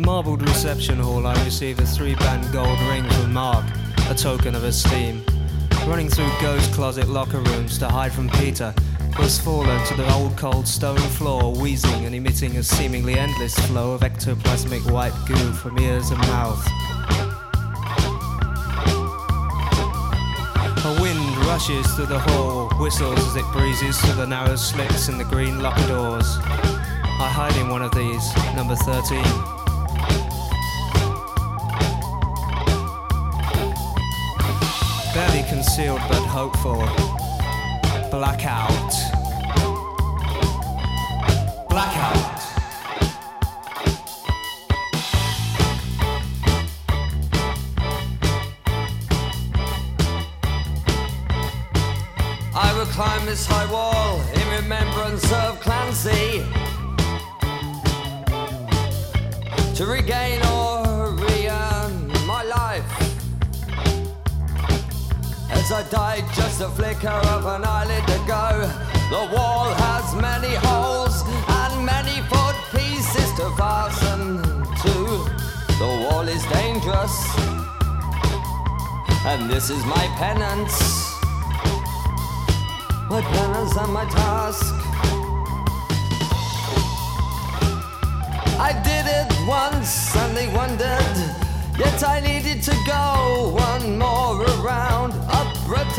marbled reception hall, I received a three band gold ring from Mark, a token of esteem. Running through ghost closet locker rooms to hide from Peter, was fallen to the old cold stone floor, wheezing and emitting a seemingly endless flow of ectoplasmic white goo from ears and mouth. A wind rushes through the hall, whistles as it breezes through the narrow slits in the green locker doors. I hide in one of these, number 13. But hopeful. Blackout. Blackout. I will climb this high wall in remembrance of Clancy to regain I died just a flicker of an eyelid ago, the wall has many holes and many foot pieces to fasten to. The wall is dangerous, and this is my penance my penance and my task.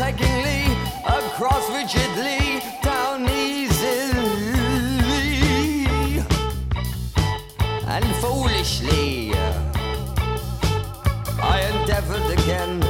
Protectingly, across rigidly, down easily, and foolishly. I endeavored again